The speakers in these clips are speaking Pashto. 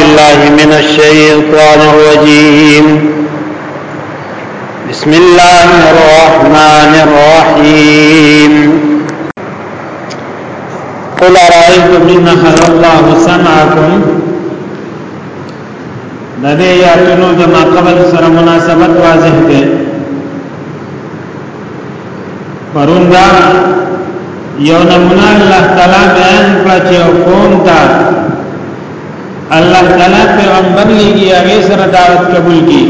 بالله من الشيطان الرجيم بسم الله الرحمن الرحيم قل أرأيتم إن حل الله سمعكم دغه یاتونو د ما قبل سره مناسبت واضح ده پرون دا یو نمونه الله تعالی بیان کړ چې قوم ته الله تعالی پیغمبر لګي هغه سره دعوت قبول کی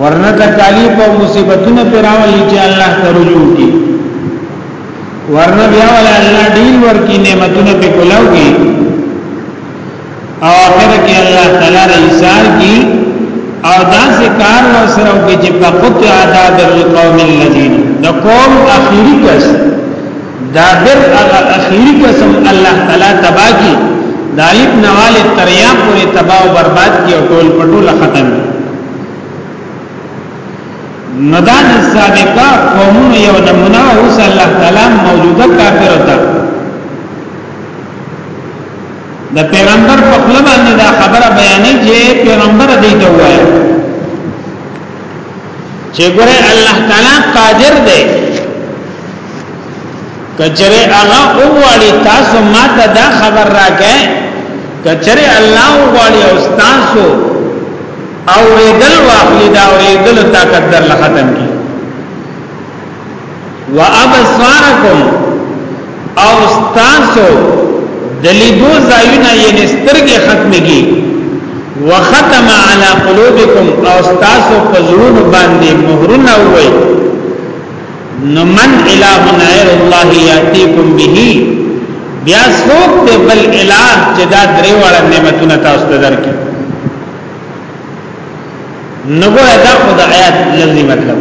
ورنه تکالیف او مصیبتونه پیراولي چې الله ته رجوع کی ورنه بیا ول الله ډیر ورکی نعمتونه په کولاو کی او اخر کې الله تعالی رئیسار کی او دا ذکر ور سره کې چې په قطع عذاب القوم الذين د قوم اخیری کس دا بر هغه اخیری قسم الله تعالی تبا کی دالب نوال تریا پورې تبا او برباد کی او ټول پټول ختم ندان سابقہ قومون یو نمونه اوس الله تعالی موجوده کافر ته د پیغمبر په خپل باندې دا خبره بیانې چې پیغمبر دې ته وایي چې ګوره الله تعالی قادر دی کچره هغه اوغواړي تاسو ما ته دا خبر راکې کچره الله اوغواړي او تاسو او ریدل واخلي دا ریدل طاقت در لختم کی و ابصارکم او تاسو دلیدو زایونه یعنی سترګې ختمږي وختم علی قلوبکم او تاسو په زړونو باندې مهرونه وای نو من اله غیر الله یاتیکم به بیا څوک دی بل اله چې دا درې واړه نعمتونه تاسو ته درکړي نګوره دا خو د آیات لفظي مطلب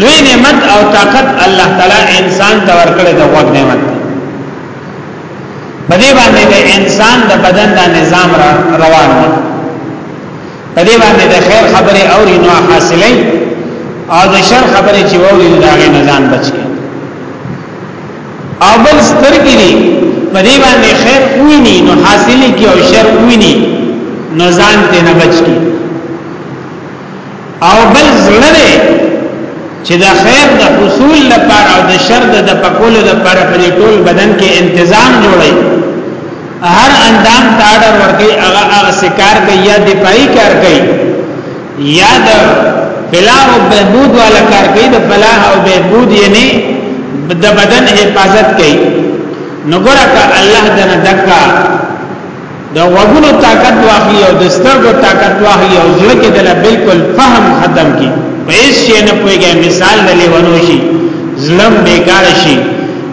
لوی نعمت او طاقت الله تعالی انسان ته ورکړی د وخت نعمت په دې باندې د انسان د بدن د نظام را روان دی په دې باندې د خیر خبره او رینو حاصلې او د شر خبره چې ووري دا غي نظام بچي او بل سترګې دي په دې باندې خیر ویني نو حاصل کی او شر ویني نو ځان ته نه بچ کی او بل زړه دی چې د خیر د حصول لپاره او د شر د پکولو لپاره په ټول بدن کې انتظام جوړي هر اندام ته اډر ورکي هغه هغه سکار کوي یا دفاعي کار کوي یا د فلاح او بهبود والا کار کوي د فلاح او بهبود یې نه د بدن حفاظت کوي نو ګره ک الله دنه دکا د وګونو طاقت واخلي او د سترګو طاقت واخلي او زړه کې دله بالکل فهم ختم کی په هیڅ شي نه پويږي مثال دلی ونو شي ظلم بیکار شي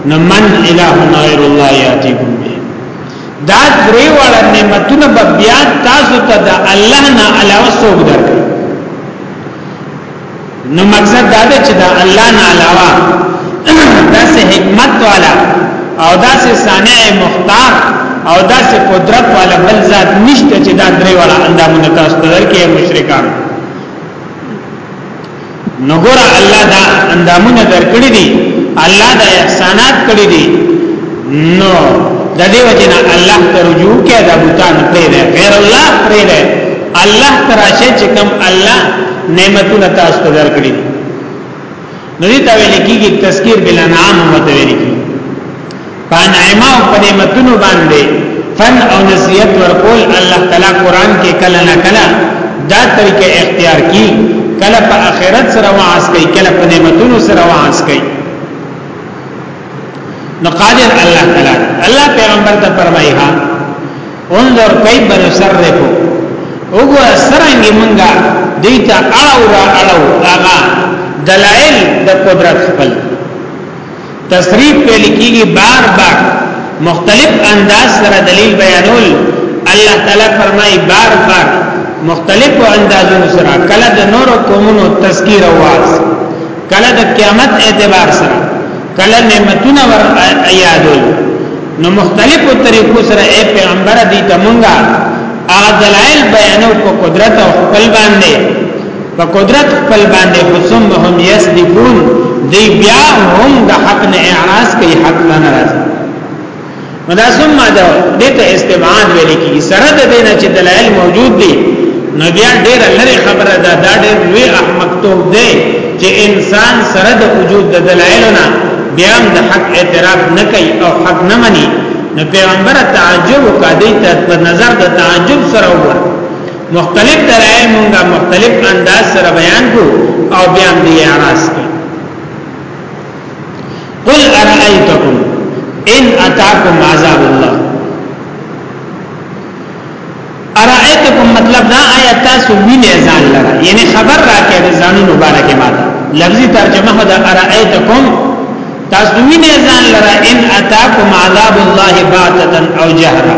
نو من اله غیر الله یاتیکم دا درې واړه نعمتونه به بیا تاسو ته د الله نه علاوه څوک درکړي نو مقصد دا دی چې د الله نه علاوه داسې حکمت والا او داسې صانع مختار او داسې قدرت والا بل ذات نشته چې دا درې واړه اندامونه تاسو ته درکړي مشرکان نو ګور الله دا اندامونه درکړي دي الله دا احسانات کړی دي نو د دې وجنه الله ته رجوع کې دا بوتان پرې ده غیر الله پرې ده الله تراشه چې کوم الله نعمتونه تاسو ته درکړي نو دې ته ویل کېږي تذکیر بل انعام متویل کېږي فانعما او په نعمتونو باندې فن او نصیحت ورکول الله تعالی قران کې کله نه کله دا طریقه اختیار کی کله په آخرت سره واعظ کوي کله په نعمتونو سره واعظ کوي نو قادر الله تعالی الله پیغمبر ته فرمایي ها انظر کیف نصرفو وګوره سرنګي مونږه دیتا اړو را اړو هغه دلائل د قدرت خپل تصریف په لیکيږي بار بار مختلف انداز سره دلیل بیانول الله تعالی فرمایي بار بار مختلف اندازونو سره کله د نور قومونو تذکیر او واعظ کله د قیامت اعتبار سره کله نعمتونه ور یادول نو مختلفو طریقو سره اے پیغمبر دي تمونګه اغه دلائل بیانو په قدرت او خپل باندې په قدرت خپل باندې ثم هم یسبقون دی بیا هم د حق نه اعراض کوي حق نه ناراض مدا ثم دا دته استبعاد ویل کی سره د دین چې دلایل موجود دي نو بیا ډېر لری خبره ده دا ډېر وی احمق ته دی چې انسان سره د وجود د دلایل نه بیا د حق اعتراف نه کوي او حق نه مني نو پیغمبر تعجب وکړي ته په نظر د تعجب سره وګوره مختلف دلایل مونږه مختلف انداز سره بیان کو او بیا هم دی اعراض کی قل ارائیتکم ان اتاکم عذاب الله ارائیتکم مطلب دا آیا تاسو وینئ ځان لره یعنی خبر راکې د ځانو مبارک ماته لفظي ترجمه دا ارائیتکم تاسو وینئ ځان لره ان اتاکم عذاب الله باتتن او جهرا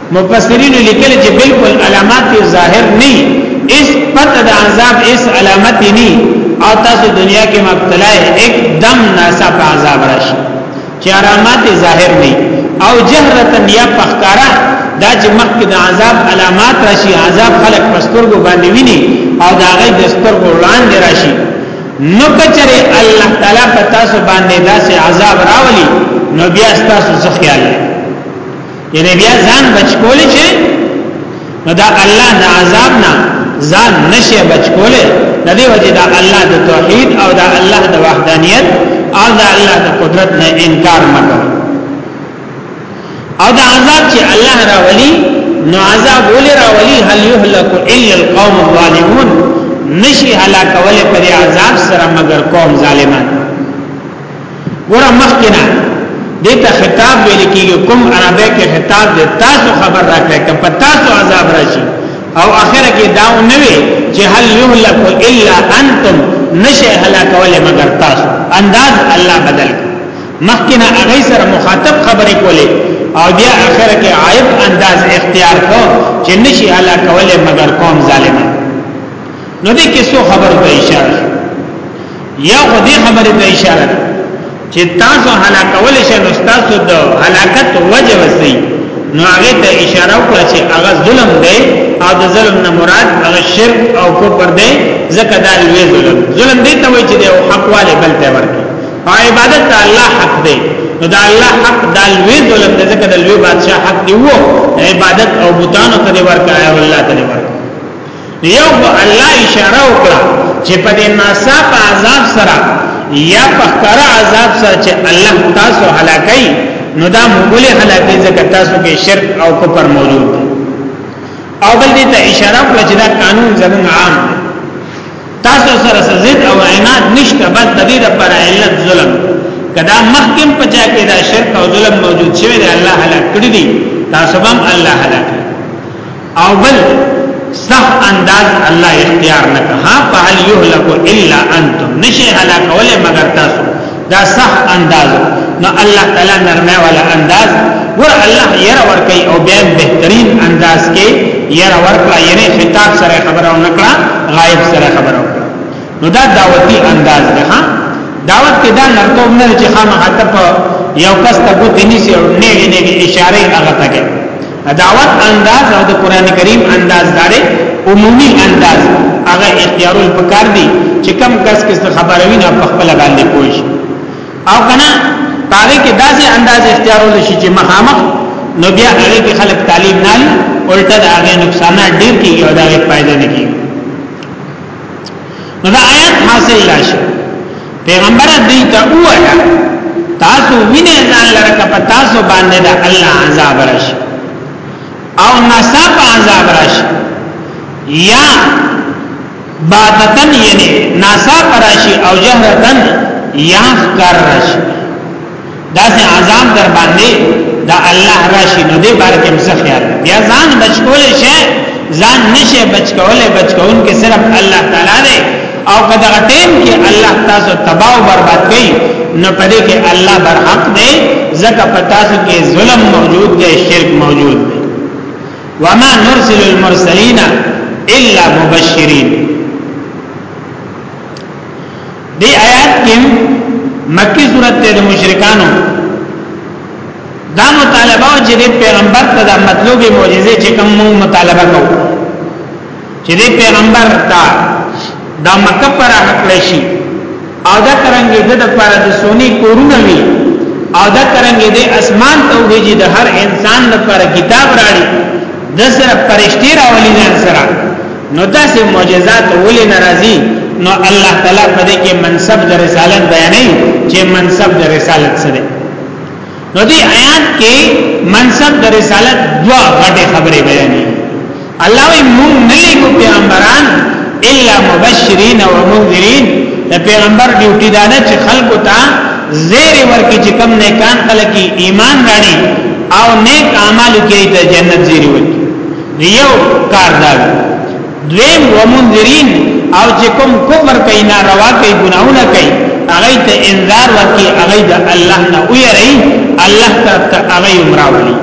مفسرین لیکل چې بالکل علامات ظاهر نه اس پته د عذاب اس علامت نه او تاسو دنیا کې مبتلا اکدم ناسا په عذاب راشي چې علامات ظاهر نه او جهرتا یا پخکارا دا چې مخکې د عذاب علامات راشي عذاب خلق پسترګو باندې ویني او دا غي د سترګو وړاندې راشي نو کچره الله تعالی پتا سو باندې داسې عذاب راولي نو بیا تاسو څه خیال لري یعنی بیا ځان بچ کول شي نو دا الله نه عذاب نه ځان نشي بچ کول د دې وجه دا الله د توحید او دا الله د وحدانیت او دا الله د قدرت نه انکار مکو او دا عذاب چې الله راولي نو عذاب ولې راولي هل يهلك الا القوم الظالمون نشي هلاکول پر عذاب سره مگر قوم ظالمان ګوره مخکنا دته خطاب ویل کیږي کوم عربه کې خطاب دی تاسو خبر راکړئ کپه تاسو عذاب راشي او اخره کې داو نه وي چې هل یهلک الا انتم نشه هلاک ولې مگر تاسو انداز الله بدل مخکنا هغه سره مخاطب خبرې کولې او بیا اخره کې عیب انداز اختیار کو چې نشي هلاک ولې مگر قوم ظالمان نو دې کې څو خبر ته اشاره یا خو دې خبرې ته اشاره ده چې تاسو هلاکول شئ نو تاسو د هلاکت وجه وسی نو هغه ته اشاره وکړه چې هغه ظلم دی او د ظلم نه مراد هغه شرک او کفر دی ځکه دا لوی ظلم ظلم دی ته وایي چې د حق والے بل ته ورکی او عبادت د الله حق دی نو دا الله حق دا لوی ظلم دی ځکه د لوی بادشاہ حق دی وو عبادت او بوتانو ته ورکړای او الله ته ورکړای یو خو الله اشاره وکړه چې په دې ناصاب عذاب سره یا په کار عذاب سره چې الله تاسو هلاکي نو دا مغول هلاکي ځکه تاسو کې شرک او کفر موجود دی او بل دې ته اشاره وکړه چې دا قانون زموږ عام دی تاسو سره ضد او عناد نشته بس د دې لپاره علت ظلم کدا مخکم پچا کې دا شرک او ظلم موجود شوی دی الله هلاک کړی دی تاسو هم الله هلاک او بل صح انداز الله اختیار نه کها فهل يهلك الا انتم نشي هلاک ولا مگر تاسو دا صح انداز نو الله تعالی نرمه ولا انداز ور الله ير ور کوي او بیا بهترین انداز کې ير ور کړه یعنی خطاب سره خبره او نکړه غائب سره خبره نو دا دعوتی انداز ده ها دعوت کې دا نرتوب نه چې خامخا ته یو کس ته ګوتې نیسی او نیوی نیوی اشاره هغه ته کوي دعوت انداز او د قران کریم انداز داره عمومي انداز هغه اختیارول پکار دي چې کم کس کس خبروي نه په خپل باندې پوي او کنه پاره کې داسې انداز اختیارول شي چې مخامخ نو بیا هغه کې خلک تعلیم نه الټه دا هغه نقصانات ډیر کیږي او دا هغه فائدہ نه کیږي نو دا آیات حاصل راشي پیغمبر دې ته وایا تاسو وینئ ځان لره کپ تاسو باندې دا الله عذاب راشي او نصاب عذاب راشي یا بادتن یعنی ناسا پراشی او جهرتن یا کار راشی دا سه عذاب در باندې دا الله راشي نو دې بار کې مزه خیال بیا ځان بچول شي ځان نشه بچول بچون کې صرف الله تعالی دی او کدا ټیم کې الله تاسو تباہ او برباد کړي نو پدې کې الله برحق دی زکه پتا سو کې ظلم موجود دی شرک موجود دی وما نرسل المرسلین الا مبشرین دی آیات کې مکی صورت ته د مشرکانو دا مطالبه چې د پیغمبر ته د مطلوب معجزه چې کوم مو مطالبه کوو چې د پیغمبر ته د مکه پر حق لشي او دا ترنګې د لپاره د سونی کورونه وي او دا ترنګې د اسمان ته وږي د هر انسان لپاره کتاب راړي د سره پرشتي راولي نه سره نو داسې معجزات ولې ناراضي نو الله تعالی په دې کې منصب د رسالت بیانې چې منصب د رسالت سره نو دې آیات کې منصب د رسالت دوا غټه خبره بیانې الله وی مون نه لیکو پیغمبران الا مبشرین و منذرین د پیغمبر ډیوټي دا نه چې خلکو ته زیر ورکی چې کم نیکان خلکی ایمان راړي او نیک اعمال کوي ته جنت زیر ورکی یو کار دا دویم ومنذرین او چې کوم کفر کوي نه روا کوي ګناونه کوي هغه ته انذار ورکړي هغه د الله نه ویری الله طرف ته هغه امراولي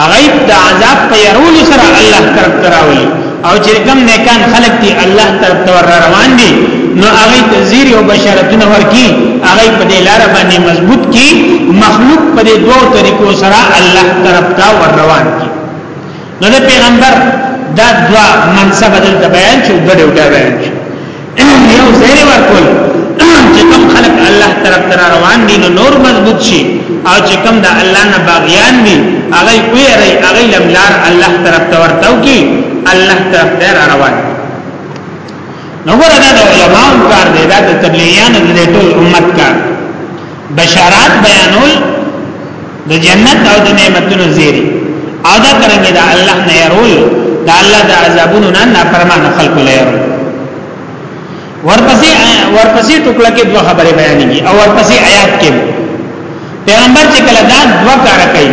هغه د عذاب په يرول سره الله طرف ته راولي او چې کوم نیکان خلق دي الله طرف ته روان دي نو هغه تزیر او بشارتونه ورکی هغه په دې لار باندې مضبوط کی مخلوق په دې دوه طریقو سره الله طرف ته ور روان کی نو د پیغمبر دا دوا منصب دلته بیان شو ګډه وډه بیان شو یو زیر ورکول چې کوم خلق الله طرف تر روان دي نو نور مضبوط شي او چې کوم د الله نه باغیان دي هغه کوی ری هغه لملار الله طرف ته ورتاو کی الله طرف ته روان نو ګره دا د علماو کار دی دا د تبلیغیانو د ټول امت کار بشارات بیانول د جنت او د نعمتونو زیری او دا ترنګ دا الله نه يرول دا الله د عذابونو نه نافرمان خلق له يرول ورپسې ورپسې ټوکړه کې دوه خبرې بیانېږي او ورپسې آیات کې پیغمبر چې کله دا دوه کار کوي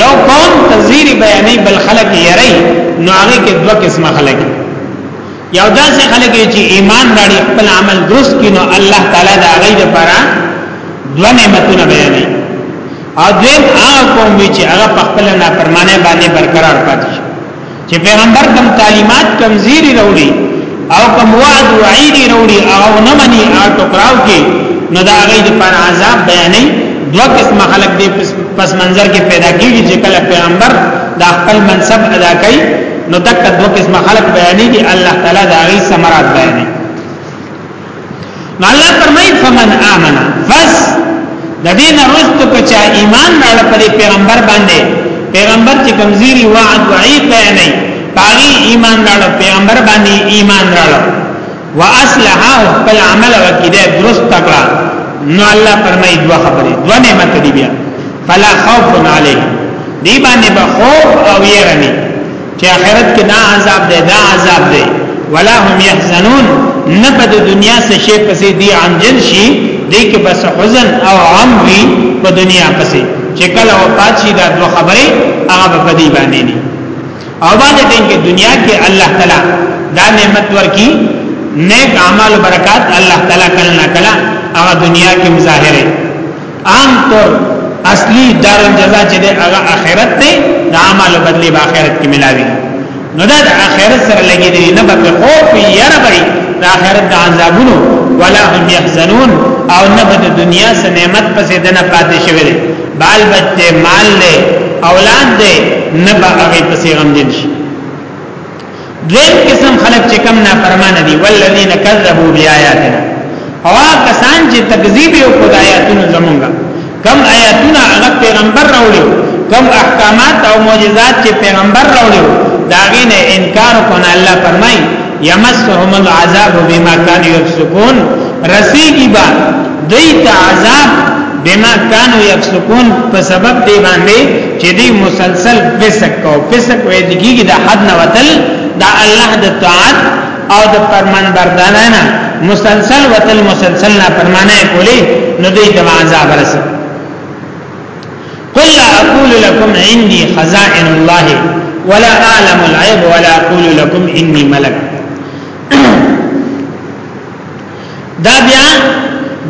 یو قوم تزيري بیانې بل خلق یری نو هغه کې دوه قسمه خلک یو داسې خلک چې ایمان راړي خپل عمل درست کینو الله تعالی دا غي لپاره دوه نعمتونه بیانوي او دویم هغه قوم چې هغه په خپل نافرمانه باندې برقرار پاتې شي چې پیغمبر کوم تعلیمات کمزيري وروړي او کوم وعد وعید وروړي او نه مني او ټکراو کې نو دا غي لپاره عذاب بیانوي دوه قسم خلک دې پس منظر کې پیدا کیږي چې کله پیغمبر دا خپل منصب ادا کوي نو دک دو قسم خلق بیانیږي الله تعالی دا غي ثمرات بیانې نو الله فرمایي فمن امن فس د دین رستو کچا ایمان راړ پر پیغمبر باندې پیغمبر چې کمزيري وعد وعید بیانې پاغي ایمان راړ پیغمبر باندې ایمان راړ واصلحه خپل عمل وکړه درست تکړه نو الله فرمایي دوه خبرې دوه نعمت دی بیا فلا خوف علیه دی باندې به خوف او یره نه چې آخرت کې دا عذاب دی دا عذاب دی ولا هم يحزنون نه په دنیا څخه شي پسې دی انجل شي دی کې بس حزن او غم وي په دنیا پسې چې کله وفات شي دا دوه خبرې هغه په دې باندې نه او باندې دین کې دنیا کې الله تعالی دا نعمت ورکی نیک اعمال برکات الله تعالی کله نه کله هغه دنیا کې مظاهره عام طور اصلي دار الجزاء چې هغه آخرت دی د اعمال بدلی په آخرت کې ملاوي نو دا د آخرت سره لګي دی نه به خوف یې ربي د آخرت د عذابونو ولا هم يحزنون او نه به د دنیا سره نعمت پسې دنه پاتې شوی بال بچته مال له اولاد دی نه به هغه پسې غم دي شي دویم قسم خلق چې کم نه فرمان دي والذین کذبوا بیااتنا او کسان چې تکذیب یو خدایاتونو زمونږه کم آیاتونه هغه پیغمبر راوړي کم احکامات او معجزات چې پیغمبر راوړي دا غینه انکار کونه الله فرمایي یمسهم العذاب بما كانوا يفسقون رسیږي با دیت عذاب بما كانوا يفسقون په سبب دی باندې چې دی مسلسل فسق کو فسق وې دیږي د حد نه وتل دا الله د طاعت او د فرمان بردارانه مسلسل وتل مسلسل نه فرمانه کولی نو دی د عذاب رسیږي قل لا اقول لكم عندي خزائن الله ولا اعلم العيب ولا اقول لكم اني ملك دا بیا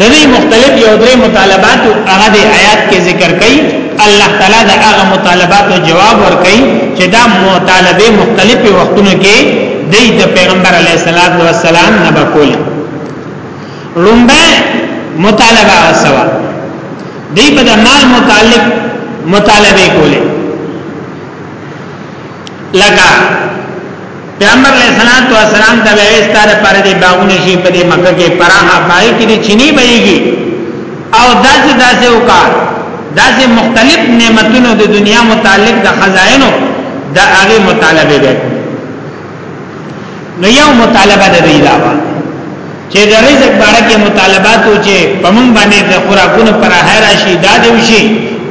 د دې مختلف یو درې مطالبات او هغه د آیات کې ذکر کړي الله تعالی دا هغه مطالبات او جواب ور کوي چې دا مطالبه مختلف وختونو کې د پیغمبر علیه السلام نه بکول لومبه مطالبه سوا دی په مال متعلق مطالبه کوله لکه پیغمبر علیہ السلام تو اسلام ته وایي ستاره پر دې باغونه شي په دې مکه کې پراها پای کې دې چيني بهيږي او داسې داسې وکا داسې مختلف نعمتونو د دنیا متعلق د خزائنو د هغه مطالبه وکړي نو یو مطالبه د دی دا وه چې د رزق باره کې مطالبات و چې په مونږ باندې د خوراکونو پر هر شي دا دی وشي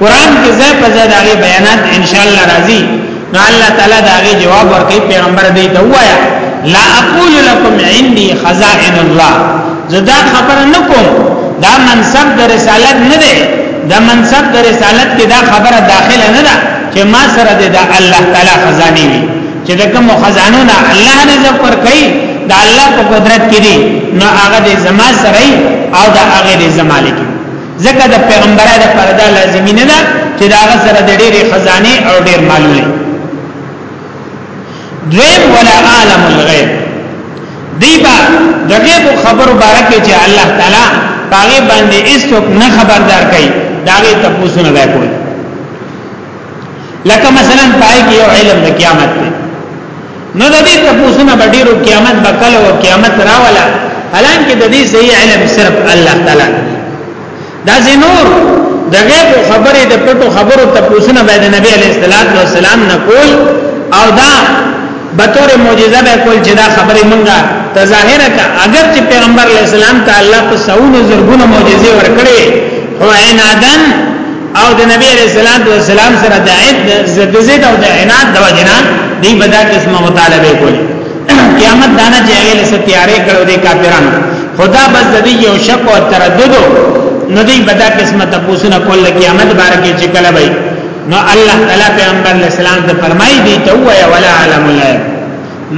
قران کې ځای په ځای دغه بیانات ان شاء الله راځي نو الله تعالی داغه جواب ورکړي پیغمبر دې ته وایا لا اقول لكم عندي خزائن الله زدا خبر نکوم دا منصب د رسالت نه دی دا منصب د رسالت کې دا خبره داخله نه ده چې ما سره د الله تعالی خزاني وي چې د کوم خزانو نه الله رزق ورکړي دا الله په قدرت کې دي نو هغه د زما سره او دا هغه د زما لګي ځکه د پیغمبره د پردا لازمي نه ده چې دا هغه سره د ډېرې خزانه او ډېر مالونه دویم ولا عالم الغیب دیبا دغیب خبر بارکه چې الله تعالی باغی باندې ایستوک نه خبردار کړي داغه تپوسونه وکړي لکه مثلا پای کې یو علم د قیامت دی نو د دې تفوسونه به ډیرو قیامت به کله او قیامت راولا حالانکه د دې صحیح علم صرف الله تعالی دا زینور د غیب خبره د پټو خبرو تفوسونه به د نبی علیه الصلاۃ والسلام نه کول او دا به تور معجزه به کول چې دا خبره مونږه ته ظاهره کا اگر چې پیغمبر علی السلام ته الله په سونو زرګونو معجزې ورکړي خو عینادن او د نبی علیہ السلام تو سلام سره د عید د زید او د عناد د وجنا دی بدا قسمه مطالبه کولی قیامت دانا چې هغه لسه تیارې کړو د کافرانو خدا بس د یو شک او تردد نو دی بدا قسمه تاسو نه کول قیامت بار کې چې کله وای نو الله تعالی پیغمبر علیہ السلام ته فرمایي دی ته وای ولا علم الله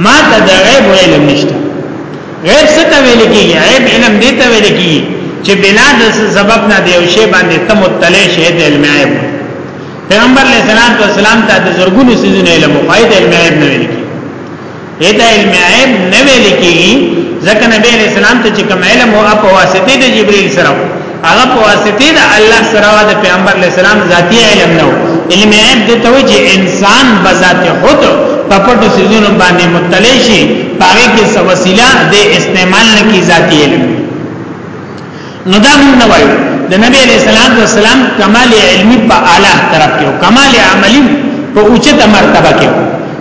ما ته د غیب علم نشته عیب څه ته ویل کیږي عیب علم دې ته ویل کیږي چې بنا د سبب نه دی او شی باندې تم مطلع شه د علم عیب پیغمبر علیہ السلام تو اسلام ته د زرګونو سيزونه علم او قید علم عیب نه ویل کیږي اته علم عیب نه ویل کیږي ځکه نبی علیہ السلام ته چې کوم علم او په واسطه د جبرئیل سره هغه په واسطه د الله سره د پیغمبر علی السلام ذاتی علم نو علم عیب د توجه انسان بذات خود په پټو سيزونو باندې مطلع شي پاره کې څه وسیله د استعمال نه کی ذاتی علم نو دا موږ نه وایو د نبی علی السلام د سلام کمال علمی په اعلی طرف کې کمال عملی په اوچته مرتبه کې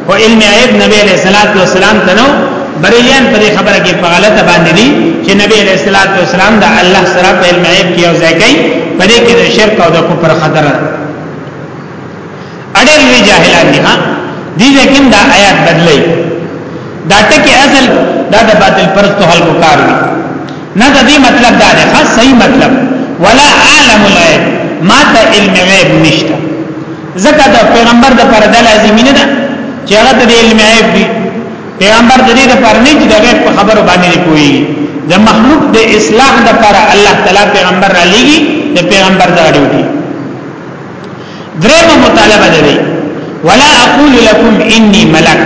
او علم عیب نبی علیہ الصلوۃ والسلام ته نو بریلیان پر خبره کې په غلطه باندې دي چې نبی علیہ الصلوۃ والسلام دا الله سره په علم عیب کې او ځای کوي په دې کې د شرک او د کفر خطر اړل وی جاهلان دي ها دي لیکن دا آیات بدلی دا ټکی اصل دا د باطل پرستو خلکو کار دی نه د دې مطلب دا دی خاص صحیح مطلب ولا عالم الغیب ما ته علم غیب نشته ځکه د پیغمبر د پر د لازمي نه ده چې هغه د علم عیب وي پیغمبر د دې د پر نه چې د غیب په خبرو باندې نه کوي د مخلوق د اصلاح د پر الله تعالی پیغمبر را لېږي د پیغمبر دا ډیوټي درېمه مطالبه ده ولا اقول لكم اني ملک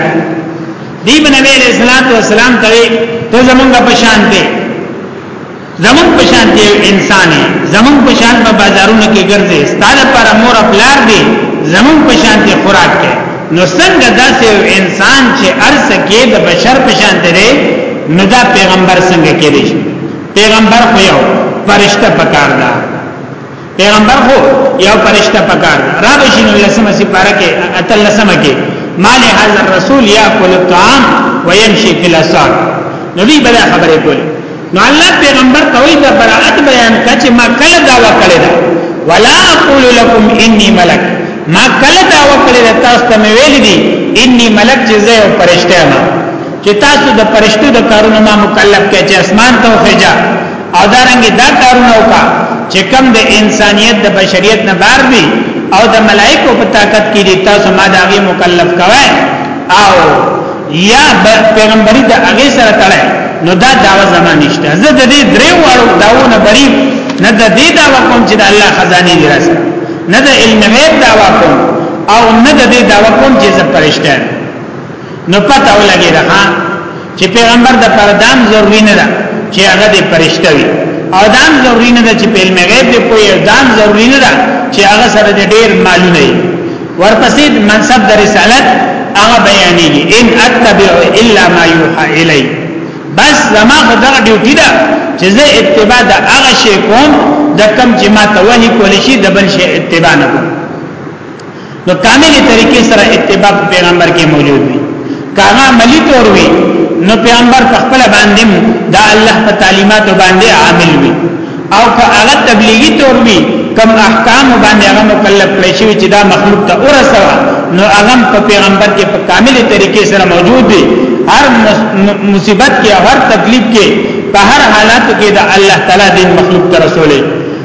دی بنبی علیہ السلام ته زمونږ په شان دی زمون په شان دی انسان زمون په شان په بازارونو کې ګرځي ستاله پر مور پلار دی زمون په شان دی خوراک کې نو څنګه داسې انسان چې ارس کې د بشر په شان دی نو دا پیغمبر څنګه کې دی پیغمبر خو یو فرشته پکار ده پیغمبر خو یو فرشتہ پکار را بشین لسمه سی پارا کې اتل لسمه کې مال هاذا الرسول یاکل الطعام ويمشي في الاسواق نبی بلا خبره کوله نو الله پیغمبر کوي د برائت بیان کچ ما کله دا وکړه دا ولا اقول لكم اني ملک ما کله دا وکړه تاسو ته ویل دي اني ملک چې زه فرشتہ ما چې تاسو د فرشتو د کارونو ما مکلف کړي چې اسمان ته وخېجا او دا رنګ دا کارونه وکا چې کم د انسانيت د بشریت نه بار دي او د ملائکو په طاقت کې دي تاسو ما دا غي مکلف کوي او یا پیغمبري د هغه سره تړي نو دا داوا زما نشته زه د دې درې واړو داونه بری نه د دې داوا کوم چې د الله خزانه دی راځي نه د علم غیب داوا کوم او نه د دې داوا کوم چې زه پرشته نو پته ولګی دا چې پیغمبر د پردام ضروری نه ده چې هغه د پرشته وي او دام ضروری نه ده چې په علم غیب دی کوی او دام ضروری نه ده چې هغه سره د ډیر معلومه وي ورپسې منصب د رسالت هغه بیانېږي ان اتبع الا ما یوحى الی بس زما خدای ډیوټی ده چې زه اتباع د هغه شی کوم د کم چې ما ته وحی کول شي د بل شی اتباع نه کوم نو کاملې طریقې سره اتباع پیغمبر کې موجود وي کاغه عملی تور وي نو پیغمبر په خپل باندې دا الله په تعلیماتو باندې عامل وي او که هغه تبلیغي تور وي کم احکام باندې هغه مکلف کړی شي چې دا مخلوق ته ورسوه نو هغه په پیغمبر کې په کاملې طریقې سره موجود دي هر مصیبت کې هر تکلیف کې په هر حالاتو کې د الله تعالی دین مخلوق ته رسولې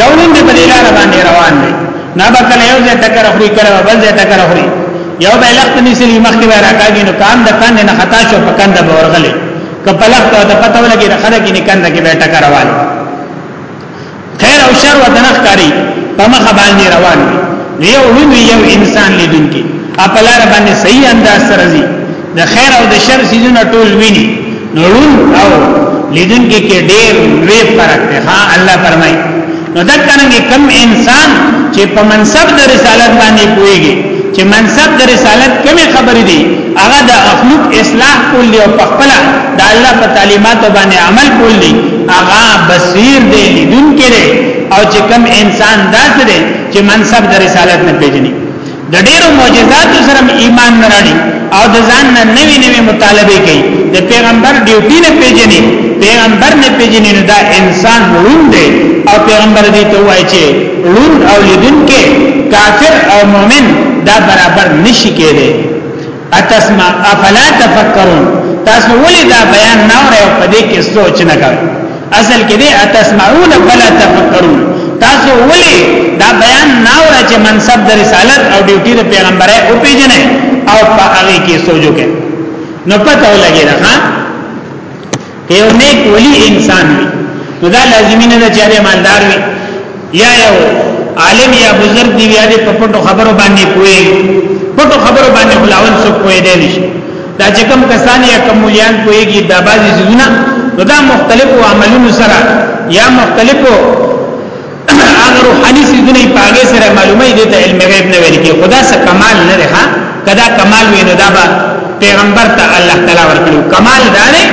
یو نن دې په دې لار باندې روان دی نه به کله یو ځای ټکر خوري کله به بل ځای ټکر خوري یو به لخت نیسلی مخکې به راکاږي نو کان د کان نه خطا شو په کان د ورغلې کپل لخت او د پته ولګي د خره کې نه کان کې به ټکر روان خیر او شر وتنخ کاری په مخ باندې روان دی یو ویني یو انسان لیدونکي خپل لار باندې صحیح انداز سره ځي د خیر او د شر سيزونه ټول ویني نو ړون او لیدونکي کې ډېر لوی فرق دی ها الله فرمایي نو دا څنګه کم انسان چې په منصب د رسالت باندې کويږي چې منصب د رسالت کومې خبرې دي هغه د اخلاق اصلاح کول دي او په خپل د الله په تعلیماتو باندې عمل کول دي هغه بصیر دی لیدونکي دی او چې کم انسان داسې دی چې منصب د رسالت نه پیژني د ډیرو معجزاتو سره ایمان نه راړي او د ځان نه نوې نوې مطالبه کوي د پیغمبر ډیوټي نه پیژني پیغمبر نه پیژني نو دا انسان ړوند دی او پیغمبر دې ته وایي چې ړوند او لیدونکو کافر او مؤمن دا برابر نشي کېدی اتسمع افلا تفکرون تاسو ولې دا بیان نه اورئ او په دې کې سوچ نه کوئ اصل کې دې اتسمعون فلا تفکرون تاسو ولې دا بیان نه اورئ چې منصب د رسالت او ډیوټي د پیغمبره او پیژنې او په هغه کې سوچ وکړئ نو پته ولګی نه که یو نیک ولی انسان وي نو دا لازمی نه ده چې هغه مالدار وي یا یو عالم یا بزرګ دی بیا دې په پټو خبرو باندې کوی پټو خبرو باندې خلاون څوک کوی دی نشي دا چې کوم کسان یا کوم مليان کویږي دا بعضی ځونه نو دا مختلفو عملونو سره یا مختلفو هغه روحاني سيزونه په هغه سره معلومه دي ته علم غیب نه ویل کی خدا سره کمال نه ده کدا کمال وي نو دا به پیغمبر ته الله تعالی ورکړو کمال دا نه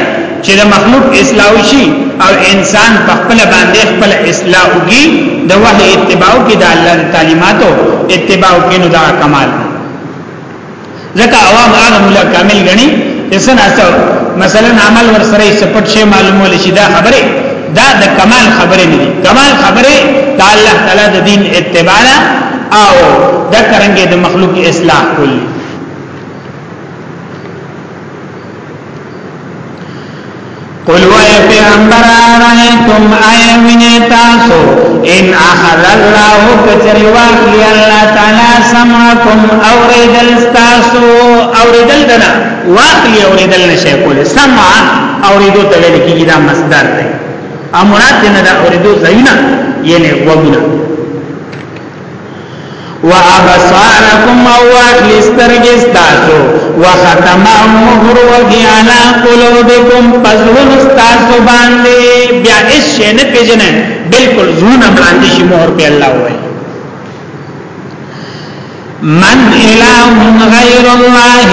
چې د مخلوق اصلاح شي او انسان په خپل باندې خپل اصلاح وکي د وحي اتباع کې د الله تعلیماتو اتباع کې نو دا کمال دی ځکه عوام هغه مولا کامل غني چې سناسه مثلا عمل ور سره سپټ شي معلومول شي دا خبره دا د کمال خبره نه دي کمال خبره د الله تعالی د دین اتباع او د کرنګي د مخلوق اصلاح کول قل وای پیغمبر آرائیتم آیا وینی تاسو ان اخذ اللہ کچری واخلی اللہ تعالی سمعکم اوریدل ستاسو اوریدل دنا واخلی اوریدل نشی کولی سمع اوریدو تلیل کی دا مصدر دی امرات دینا دا اوریدو زینا یعنی وگنا وابصارکم او واخلی سترګې تاسو وختم مهر وهی علی قلوبکم پزړون تاسو باندې بیا هیڅ نه پیژنه بالکل زون باندې شي مهر په الله وای من اله غیر الله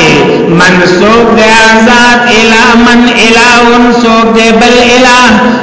من سوق دی آزاد اله من اله سوق دی بل اله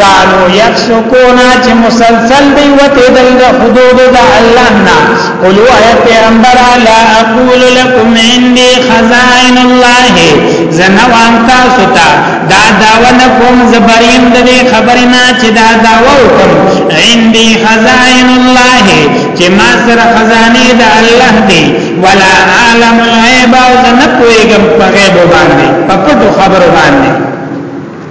کانو یفسقونا چې مسلسل دی وته د حدود د الله نه قولو اے پیغمبر لا اقول لكم عندي خزائن الله زنوان تاسو ته دا داوا نه کوم زبرین د دې خبرې نه چې دا داوا وکم عندي خزائن الله چې ما سره خزانه د الله دی ولا عالم الغیب او زنه پویګم په غیب باندې په پټو خبرو باندې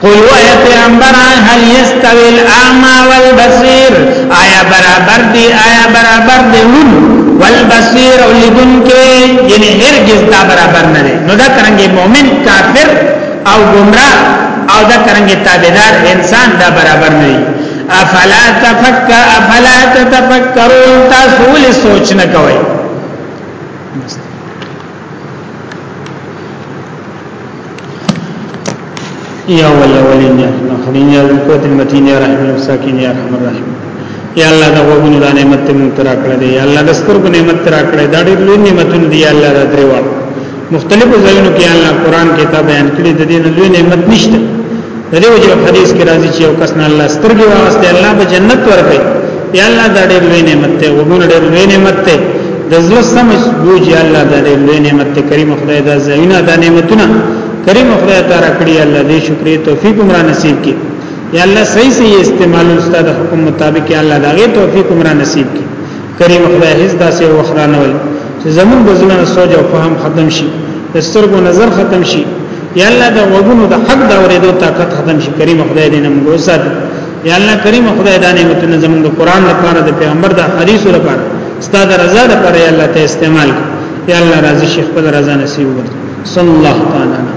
قل و اے پیغمبر هل یستوی الاعمى والبصیر آیا برابر دی آیا برابر دی ون والبصیر ولذن کې یعنی هرگز دا برابر نه دی نو دا څنګه مؤمن کافر او گمراه او دا څنګه تابعدار انسان دا برابر نه دی افلا تفکر افلا تتفکرون تاسو ولې سوچ نه کوئ یا ولی ولین یا خلین یا قوت المتین یا رحم المساکین یا رحم الرحیم یا الله دا وګونو دا نعمت مون ترا کړ دی یا الله د سترګو نعمت ترا کړ دا ډېر لوی نعمتونه دی الله دا دروا مختلفو ځایونو کې الله قران کې تا بیان کړی د دې لوی نعمت نشته د دې وجه په حدیث کې راځي چې یو کس نه الله سترګې واسطه الله به جنت ورکړي یا الله دا ډېر لوی نعمت ته وګونه ډېر لوی نعمت ته د زړه سمج بوج یا الله دا ډېر لوی نعمت ته کریم خدای دا زینه دا نعمتونه کریم خدای تعالی کړی الله دې شکر توفیق عمر نصیب کړي یا الله صحیح صحیح استعمال استاد حکم مطابق یا الله دا غي توفیق عمر نصیب کړي کریم خدای هیڅ داسې وخرانه وي چې زمون د زړه سوج او فهم ختم شي د سترګو نظر ختم شي یا الله د وګونو د حق دا ورېدو طاقت ختم شي کریم خدای دې نن ګوسات یا الله کریم خدای دا نعمتونه زموږ د قران لپاره د پیغمبر د حدیث لپاره ستاسو رضا لپاره یا الله ته استعمال یا الله راضي شیخ خپل رضا نصیب وکړي صلی الله تعالی